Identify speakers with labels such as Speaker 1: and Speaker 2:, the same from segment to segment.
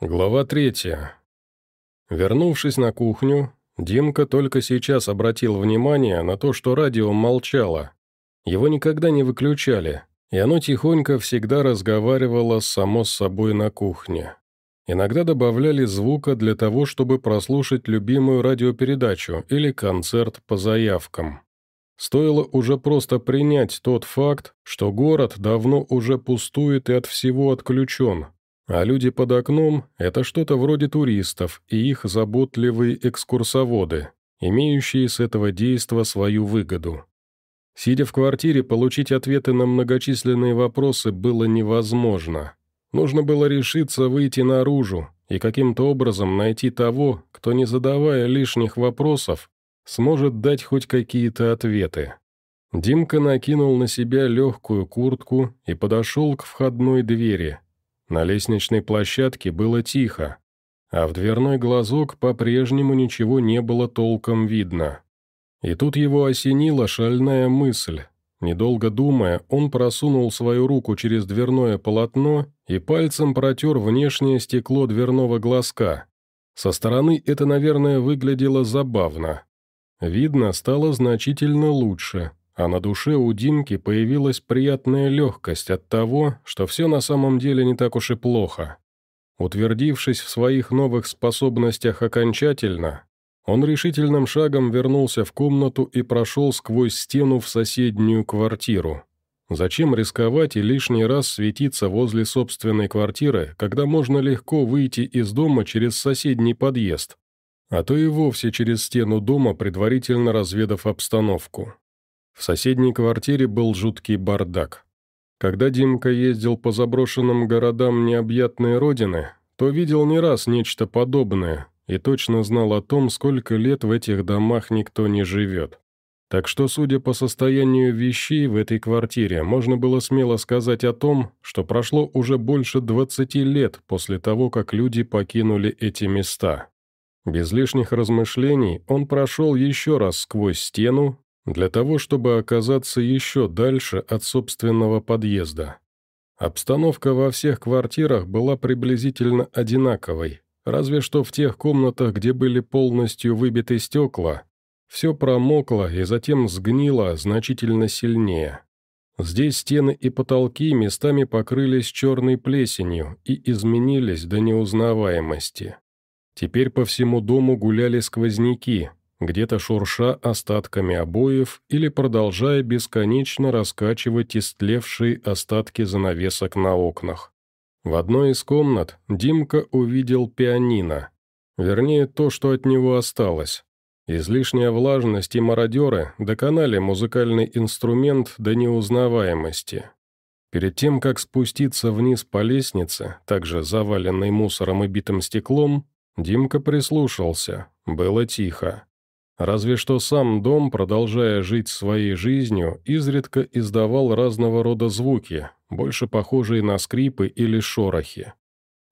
Speaker 1: Глава третья. Вернувшись на кухню, Димка только сейчас обратил внимание на то, что радио молчало. Его никогда не выключали, и оно тихонько всегда разговаривало само с собой на кухне. Иногда добавляли звука для того, чтобы прослушать любимую радиопередачу или концерт по заявкам. Стоило уже просто принять тот факт, что город давно уже пустует и от всего отключен, а люди под окном – это что-то вроде туристов и их заботливые экскурсоводы, имеющие с этого действа свою выгоду. Сидя в квартире, получить ответы на многочисленные вопросы было невозможно. Нужно было решиться выйти наружу и каким-то образом найти того, кто, не задавая лишних вопросов, сможет дать хоть какие-то ответы. Димка накинул на себя легкую куртку и подошел к входной двери – на лестничной площадке было тихо, а в дверной глазок по-прежнему ничего не было толком видно. И тут его осенила шальная мысль. Недолго думая, он просунул свою руку через дверное полотно и пальцем протер внешнее стекло дверного глазка. Со стороны это, наверное, выглядело забавно. Видно стало значительно лучше, а на душе у Димки появилась приятная легкость от того, что все на самом деле не так уж и плохо. Утвердившись в своих новых способностях окончательно, он решительным шагом вернулся в комнату и прошел сквозь стену в соседнюю квартиру. Зачем рисковать и лишний раз светиться возле собственной квартиры, когда можно легко выйти из дома через соседний подъезд? А то и вовсе через стену дома, предварительно разведав обстановку. В соседней квартире был жуткий бардак. Когда Димка ездил по заброшенным городам необъятной родины, то видел не раз нечто подобное и точно знал о том, сколько лет в этих домах никто не живет. Так что, судя по состоянию вещей в этой квартире, можно было смело сказать о том, что прошло уже больше 20 лет после того, как люди покинули эти места. Без лишних размышлений он прошел еще раз сквозь стену для того, чтобы оказаться еще дальше от собственного подъезда. Обстановка во всех квартирах была приблизительно одинаковой, разве что в тех комнатах, где были полностью выбиты стекла, все промокло и затем сгнило значительно сильнее. Здесь стены и потолки местами покрылись черной плесенью и изменились до неузнаваемости. Теперь по всему дому гуляли сквозняки, где-то шурша остатками обоев или продолжая бесконечно раскачивать истлевшие остатки занавесок на окнах. В одной из комнат Димка увидел пианино, вернее, то, что от него осталось. Излишняя влажность и мародеры доконали музыкальный инструмент до неузнаваемости. Перед тем, как спуститься вниз по лестнице, также заваленной мусором и битым стеклом, Димка прислушался, было тихо. Разве что сам дом, продолжая жить своей жизнью, изредка издавал разного рода звуки, больше похожие на скрипы или шорохи.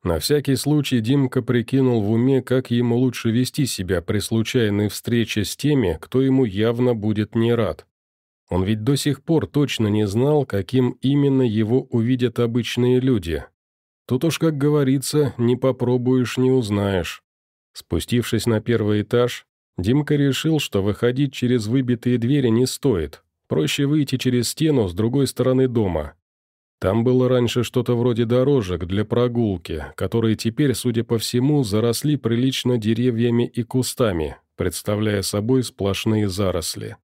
Speaker 1: На всякий случай Димка прикинул в уме, как ему лучше вести себя при случайной встрече с теми, кто ему явно будет не рад. Он ведь до сих пор точно не знал, каким именно его увидят обычные люди. Тут уж, как говорится, не попробуешь, не узнаешь. Спустившись на первый этаж, Димка решил, что выходить через выбитые двери не стоит. Проще выйти через стену с другой стороны дома. Там было раньше что-то вроде дорожек для прогулки, которые теперь, судя по всему, заросли прилично деревьями и кустами, представляя собой сплошные заросли.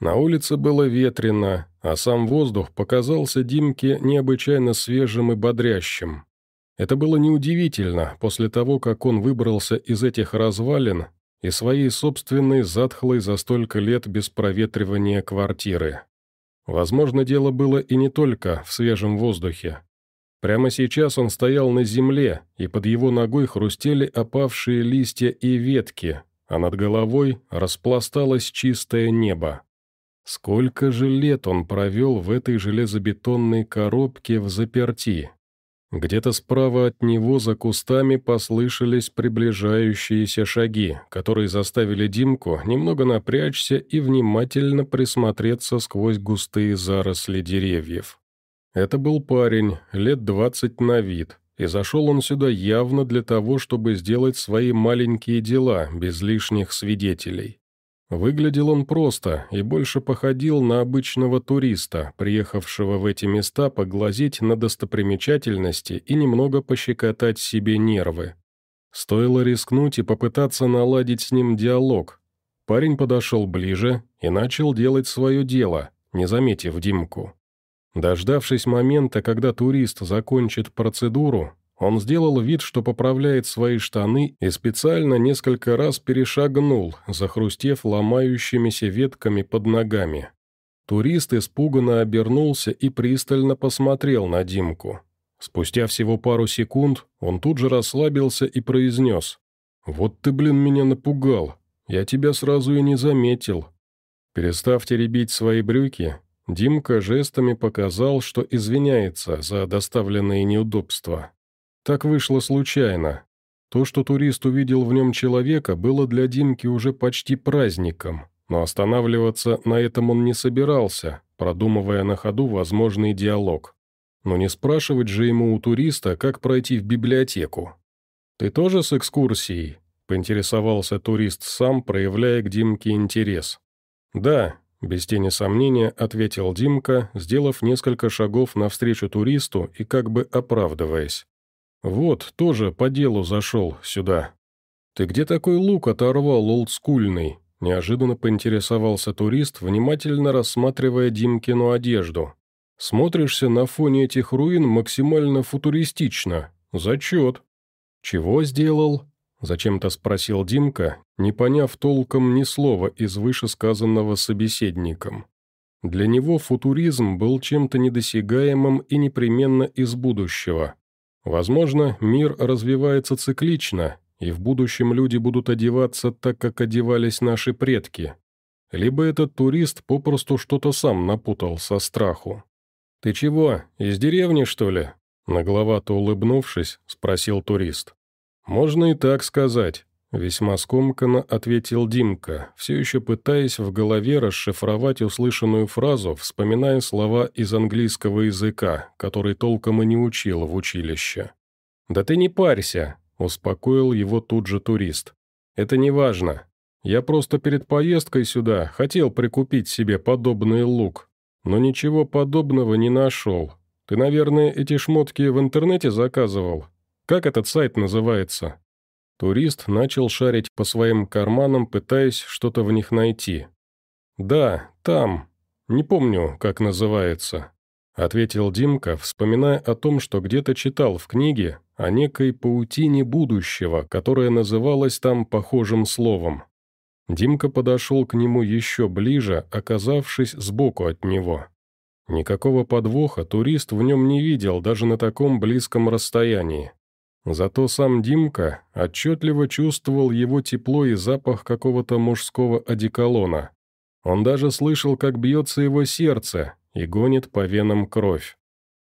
Speaker 1: На улице было ветрено, а сам воздух показался Димке необычайно свежим и бодрящим. Это было неудивительно после того, как он выбрался из этих развалин и своей собственной затхлой за столько лет без проветривания квартиры. Возможно, дело было и не только в свежем воздухе. Прямо сейчас он стоял на земле, и под его ногой хрустели опавшие листья и ветки, а над головой распласталось чистое небо. Сколько же лет он провел в этой железобетонной коробке в заперти? Где-то справа от него за кустами послышались приближающиеся шаги, которые заставили Димку немного напрячься и внимательно присмотреться сквозь густые заросли деревьев. Это был парень, лет двадцать на вид, и зашел он сюда явно для того, чтобы сделать свои маленькие дела, без лишних свидетелей. Выглядел он просто и больше походил на обычного туриста, приехавшего в эти места поглазеть на достопримечательности и немного пощекотать себе нервы. Стоило рискнуть и попытаться наладить с ним диалог. Парень подошел ближе и начал делать свое дело, не заметив Димку. Дождавшись момента, когда турист закончит процедуру, он сделал вид, что поправляет свои штаны и специально несколько раз перешагнул, захрустев ломающимися ветками под ногами. Турист испуганно обернулся и пристально посмотрел на Димку. Спустя всего пару секунд он тут же расслабился и произнес. «Вот ты, блин, меня напугал. Я тебя сразу и не заметил». Перестав теребить свои брюки, Димка жестами показал, что извиняется за доставленные неудобства. Так вышло случайно. То, что турист увидел в нем человека, было для Димки уже почти праздником, но останавливаться на этом он не собирался, продумывая на ходу возможный диалог. Но не спрашивать же ему у туриста, как пройти в библиотеку. «Ты тоже с экскурсией?» – поинтересовался турист сам, проявляя к Димке интерес. «Да», – без тени сомнения ответил Димка, сделав несколько шагов навстречу туристу и как бы оправдываясь. «Вот, тоже по делу зашел сюда». «Ты где такой лук оторвал, олдскульный?» Неожиданно поинтересовался турист, внимательно рассматривая Димкину одежду. «Смотришься на фоне этих руин максимально футуристично. Зачет». «Чего сделал?» Зачем-то спросил Димка, не поняв толком ни слова из вышесказанного собеседником. Для него футуризм был чем-то недосягаемым и непременно из будущего. Возможно, мир развивается циклично, и в будущем люди будут одеваться так, как одевались наши предки. Либо этот турист попросту что-то сам напутал со страху. «Ты чего, из деревни, что ли?» Нагловато улыбнувшись, спросил турист. «Можно и так сказать», — весьма скомканно ответил Димка, все еще пытаясь в голове расшифровать услышанную фразу, вспоминая слова из английского языка, который толком и не учил в училище. «Да ты не парься», — успокоил его тут же турист. «Это не важно. Я просто перед поездкой сюда хотел прикупить себе подобный лук, но ничего подобного не нашел. Ты, наверное, эти шмотки в интернете заказывал? Как этот сайт называется?» Турист начал шарить по своим карманам, пытаясь что-то в них найти. «Да, там. Не помню, как называется», — ответил Димка, вспоминая о том, что где-то читал в книге о некой паутине будущего, которая называлась там похожим словом. Димка подошел к нему еще ближе, оказавшись сбоку от него. Никакого подвоха турист в нем не видел даже на таком близком расстоянии. Зато сам Димка отчетливо чувствовал его тепло и запах какого-то мужского одеколона. Он даже слышал, как бьется его сердце и гонит по венам кровь.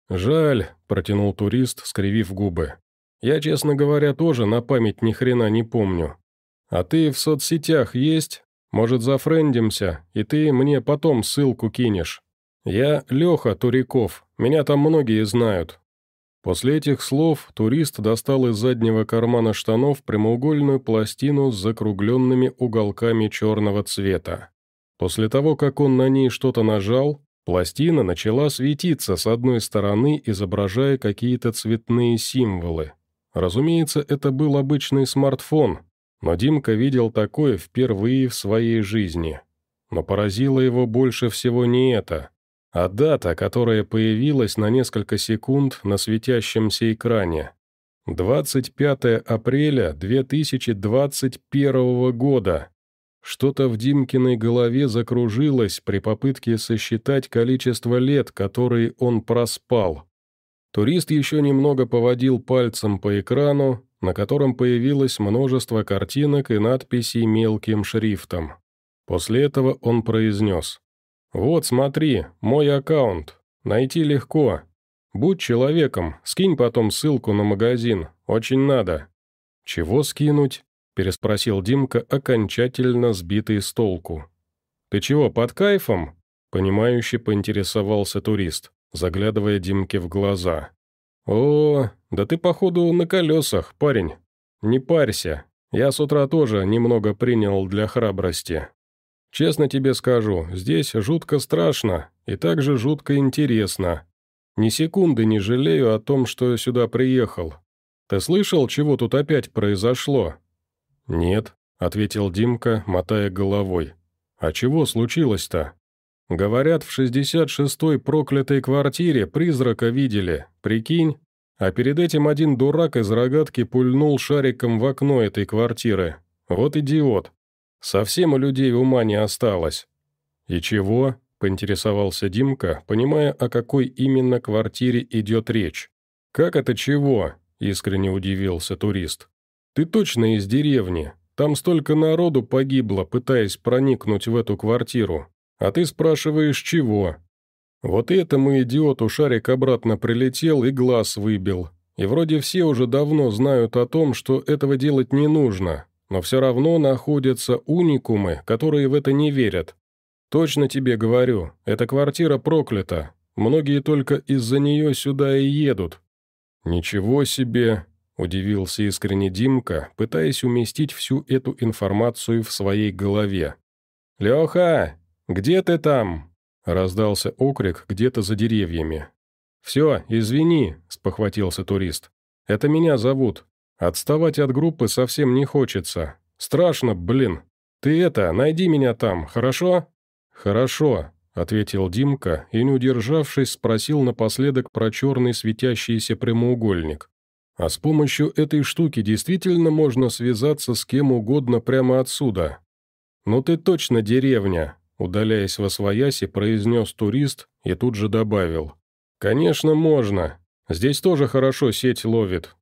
Speaker 1: «Жаль», — протянул турист, скривив губы. «Я, честно говоря, тоже на память ни хрена не помню. А ты в соцсетях есть? Может, зафрендимся, и ты мне потом ссылку кинешь? Я Леха Туриков, меня там многие знают, После этих слов турист достал из заднего кармана штанов прямоугольную пластину с закругленными уголками черного цвета. После того, как он на ней что-то нажал, пластина начала светиться с одной стороны, изображая какие-то цветные символы. Разумеется, это был обычный смартфон, но Димка видел такое впервые в своей жизни. Но поразило его больше всего не это а дата, которая появилась на несколько секунд на светящемся экране. 25 апреля 2021 года. Что-то в Димкиной голове закружилось при попытке сосчитать количество лет, которые он проспал. Турист еще немного поводил пальцем по экрану, на котором появилось множество картинок и надписей мелким шрифтом. После этого он произнес «Вот, смотри, мой аккаунт. Найти легко. Будь человеком, скинь потом ссылку на магазин. Очень надо». «Чего скинуть?» – переспросил Димка, окончательно сбитый с толку. «Ты чего, под кайфом?» – понимающе поинтересовался турист, заглядывая Димке в глаза. «О, Да ты, походу, на колесах, парень. Не парься. Я с утра тоже немного принял для храбрости. Честно тебе скажу, здесь жутко страшно и также жутко интересно. Ни секунды не жалею о том, что сюда приехал. Ты слышал, чего тут опять произошло?» «Нет», — ответил Димка, мотая головой. «А чего случилось-то?» «Говорят, в 66-й проклятой квартире призрака видели, прикинь? А перед этим один дурак из рогатки пульнул шариком в окно этой квартиры. Вот идиот. Совсем у людей ума не осталось». «И чего?» — поинтересовался Димка, понимая, о какой именно квартире идет речь. «Как это чего?» искренне удивился турист. «Ты точно из деревни? Там столько народу погибло, пытаясь проникнуть в эту квартиру. А ты спрашиваешь, чего?» Вот этому идиоту шарик обратно прилетел и глаз выбил. И вроде все уже давно знают о том, что этого делать не нужно, но все равно находятся уникумы, которые в это не верят. Точно тебе говорю, эта квартира проклята. Многие только из-за нее сюда и едут, «Ничего себе!» – удивился искренне Димка, пытаясь уместить всю эту информацию в своей голове. «Леха, где ты там?» – раздался окрик где-то за деревьями. «Все, извини», – спохватился турист. «Это меня зовут. Отставать от группы совсем не хочется. Страшно, блин. Ты это, найди меня там, хорошо?» «Хорошо», — ответил Димка и, не удержавшись, спросил напоследок про черный светящийся прямоугольник. «А с помощью этой штуки действительно можно связаться с кем угодно прямо отсюда?» «Ну ты точно деревня», — удаляясь во свояси, произнес турист и тут же добавил. «Конечно, можно. Здесь тоже хорошо сеть ловит».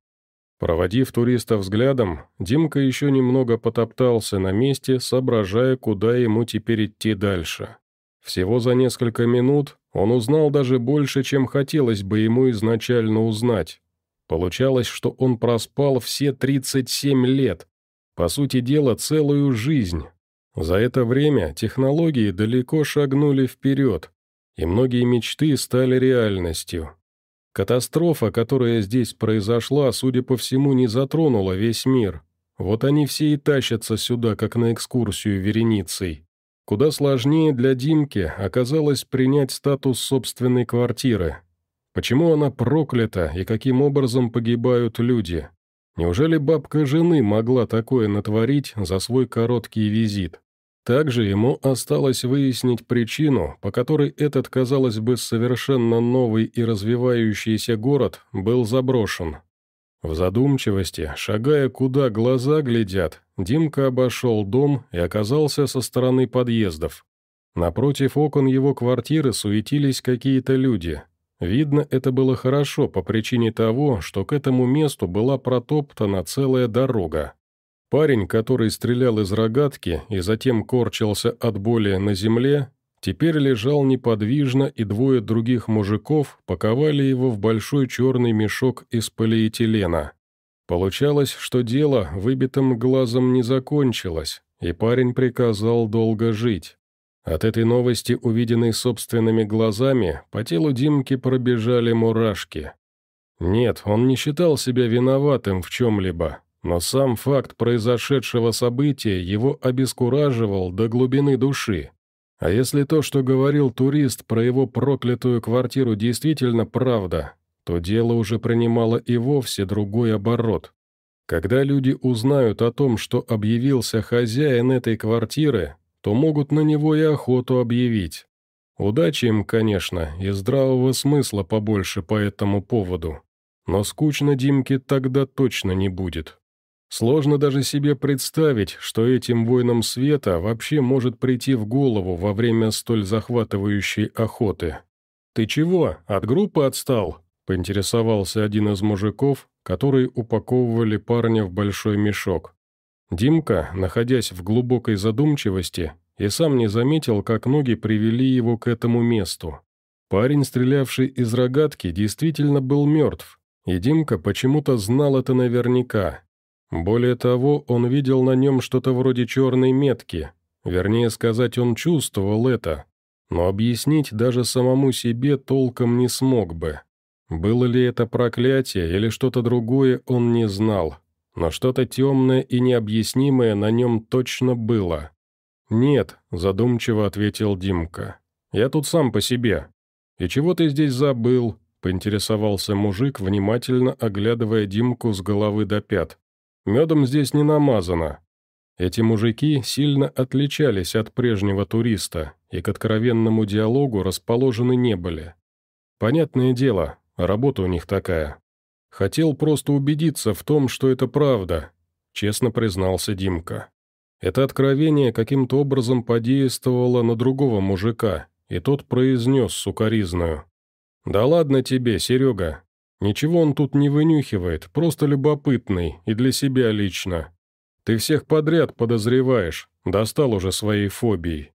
Speaker 1: Проводив туриста взглядом, Димка еще немного потоптался на месте, соображая, куда ему теперь идти дальше. Всего за несколько минут он узнал даже больше, чем хотелось бы ему изначально узнать. Получалось, что он проспал все 37 лет, по сути дела, целую жизнь. За это время технологии далеко шагнули вперед, и многие мечты стали реальностью. Катастрофа, которая здесь произошла, судя по всему, не затронула весь мир. Вот они все и тащатся сюда, как на экскурсию вереницей. Куда сложнее для Димки оказалось принять статус собственной квартиры. Почему она проклята и каким образом погибают люди? Неужели бабка жены могла такое натворить за свой короткий визит? Также ему осталось выяснить причину, по которой этот, казалось бы, совершенно новый и развивающийся город был заброшен. В задумчивости, шагая куда глаза глядят, Димка обошел дом и оказался со стороны подъездов. Напротив окон его квартиры суетились какие-то люди. Видно, это было хорошо по причине того, что к этому месту была протоптана целая дорога. Парень, который стрелял из рогатки и затем корчился от боли на земле, теперь лежал неподвижно, и двое других мужиков паковали его в большой черный мешок из полиэтилена. Получалось, что дело выбитым глазом не закончилось, и парень приказал долго жить. От этой новости, увиденной собственными глазами, по телу Димки пробежали мурашки. Нет, он не считал себя виноватым в чем-либо, но сам факт произошедшего события его обескураживал до глубины души. А если то, что говорил турист про его проклятую квартиру, действительно правда, то дело уже принимало и вовсе другой оборот. Когда люди узнают о том, что объявился хозяин этой квартиры, то могут на него и охоту объявить. Удачи им, конечно, и здравого смысла побольше по этому поводу. Но скучно Димке тогда точно не будет. Сложно даже себе представить, что этим воинам света вообще может прийти в голову во время столь захватывающей охоты. «Ты чего, от группы отстал?» – поинтересовался один из мужиков, которые упаковывали парня в большой мешок. Димка, находясь в глубокой задумчивости, и сам не заметил, как ноги привели его к этому месту. Парень, стрелявший из рогатки, действительно был мертв, и Димка почему-то знал это наверняка. Более того, он видел на нем что-то вроде черной метки. Вернее сказать, он чувствовал это. Но объяснить даже самому себе толком не смог бы. Было ли это проклятие или что-то другое, он не знал, но что-то темное и необъяснимое на нем точно было. «Нет», — задумчиво ответил Димка, — «я тут сам по себе». «И чего ты здесь забыл?» — поинтересовался мужик, внимательно оглядывая Димку с головы до пят. «Медом здесь не намазано». Эти мужики сильно отличались от прежнего туриста и к откровенному диалогу расположены не были. Понятное дело, работа у них такая. Хотел просто убедиться в том, что это правда, честно признался Димка. Это откровение каким-то образом подействовало на другого мужика, и тот произнес сукоризную. «Да ладно тебе, Серега. Ничего он тут не вынюхивает, просто любопытный, и для себя лично. Ты всех подряд подозреваешь, достал уже своей фобией.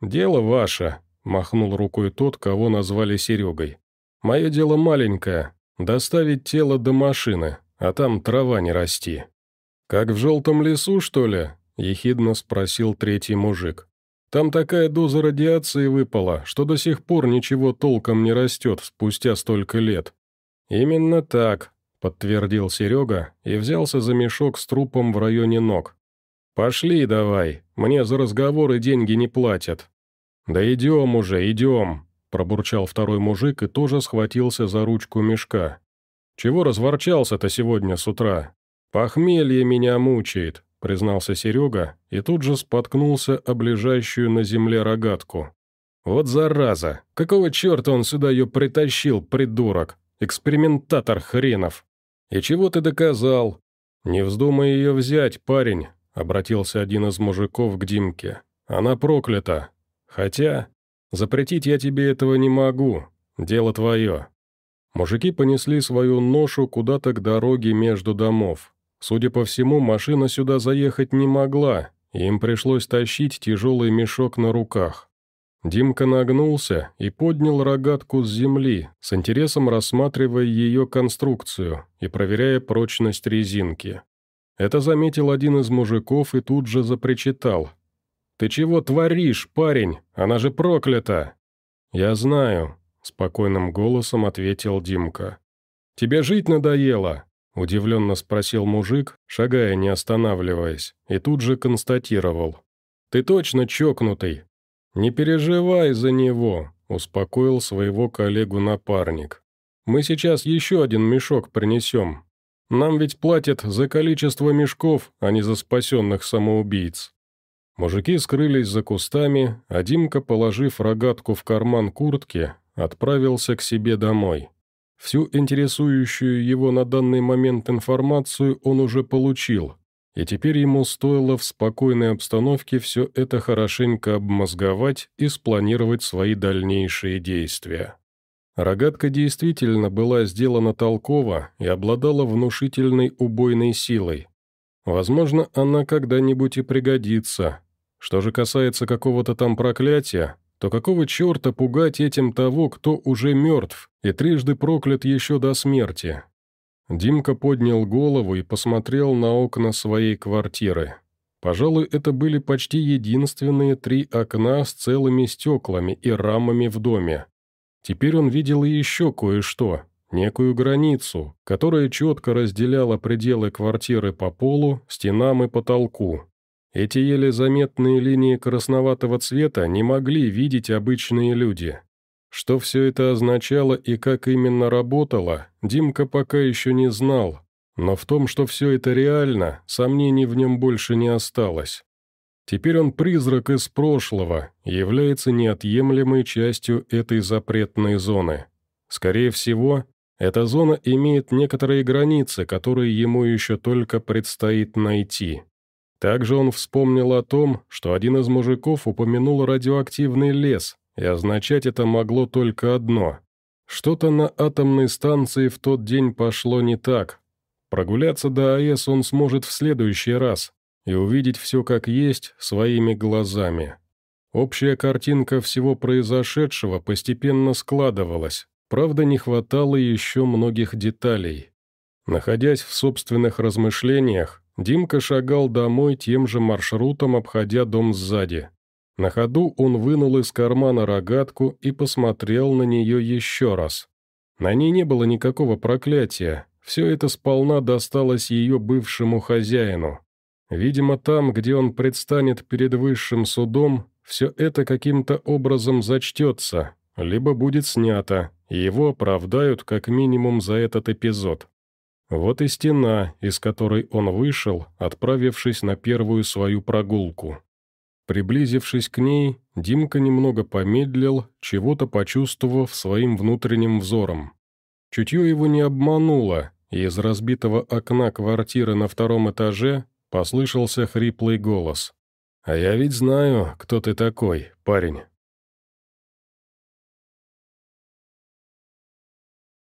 Speaker 1: «Дело ваше», — махнул рукой тот, кого назвали Серегой. «Мое дело маленькое — доставить тело до машины, а там трава не расти». «Как в желтом лесу, что ли?» — ехидно спросил третий мужик. «Там такая доза радиации выпала, что до сих пор ничего толком не растет спустя столько лет». «Именно так», — подтвердил Серега и взялся за мешок с трупом в районе ног. «Пошли давай, мне за разговоры деньги не платят». «Да идем уже, идем», — пробурчал второй мужик и тоже схватился за ручку мешка. «Чего разворчался-то сегодня с утра? Похмелье меня мучает», — признался Серега и тут же споткнулся о ближайшую на земле рогатку. «Вот зараза! Какого черта он сюда ее притащил, придурок? Экспериментатор хренов!» «И чего ты доказал?» «Не вздумай ее взять, парень», — обратился один из мужиков к Димке. «Она проклята. Хотя, запретить я тебе этого не могу. Дело твое». Мужики понесли свою ношу куда-то к дороге между домов. Судя по всему, машина сюда заехать не могла, и им пришлось тащить тяжелый мешок на руках. Димка нагнулся и поднял рогатку с земли, с интересом рассматривая ее конструкцию и проверяя прочность резинки. Это заметил один из мужиков и тут же запричитал. «Ты чего творишь, парень? Она же проклята!» «Я знаю», — спокойным голосом ответил Димка. «Тебе жить надоело?» — удивленно спросил мужик, шагая не останавливаясь, и тут же констатировал. «Ты точно чокнутый, «Не переживай за него», — успокоил своего коллегу напарник. «Мы сейчас еще один мешок принесем. Нам ведь платят за количество мешков, а не за спасенных самоубийц». Мужики скрылись за кустами, а Димка, положив рогатку в карман куртки, отправился к себе домой. Всю интересующую его на данный момент информацию он уже получил, и теперь ему стоило в спокойной обстановке все это хорошенько обмозговать и спланировать свои дальнейшие действия. Рогатка действительно была сделана толково и обладала внушительной убойной силой. Возможно, она когда-нибудь и пригодится. Что же касается какого-то там проклятия, то какого черта пугать этим того, кто уже мертв и трижды проклят еще до смерти? Димка поднял голову и посмотрел на окна своей квартиры. Пожалуй, это были почти единственные три окна с целыми стеклами и рамами в доме. Теперь он видел и еще кое-что, некую границу, которая четко разделяла пределы квартиры по полу, стенам и потолку. Эти еле заметные линии красноватого цвета не могли видеть обычные люди. Что все это означало и как именно работало, Димка пока еще не знал, но в том, что все это реально, сомнений в нем больше не осталось. Теперь он призрак из прошлого, является неотъемлемой частью этой запретной зоны. Скорее всего, эта зона имеет некоторые границы, которые ему еще только предстоит найти. Также он вспомнил о том, что один из мужиков упомянул радиоактивный лес, и означать это могло только одно. Что-то на атомной станции в тот день пошло не так. Прогуляться до АЭС он сможет в следующий раз и увидеть все как есть своими глазами. Общая картинка всего произошедшего постепенно складывалась, правда не хватало еще многих деталей. Находясь в собственных размышлениях, Димка шагал домой тем же маршрутом, обходя дом сзади. На ходу он вынул из кармана рогатку и посмотрел на нее еще раз. На ней не было никакого проклятия, все это сполна досталось ее бывшему хозяину. Видимо, там, где он предстанет перед высшим судом, все это каким-то образом зачтется, либо будет снято, и его оправдают как минимум за этот эпизод. Вот и стена, из которой он вышел, отправившись на первую свою прогулку. Приблизившись к ней, Димка немного помедлил, чего-то почувствовав своим внутренним взором. Чутье его не обмануло, и из разбитого окна квартиры на втором этаже послышался хриплый голос. «А я ведь знаю, кто ты такой, парень».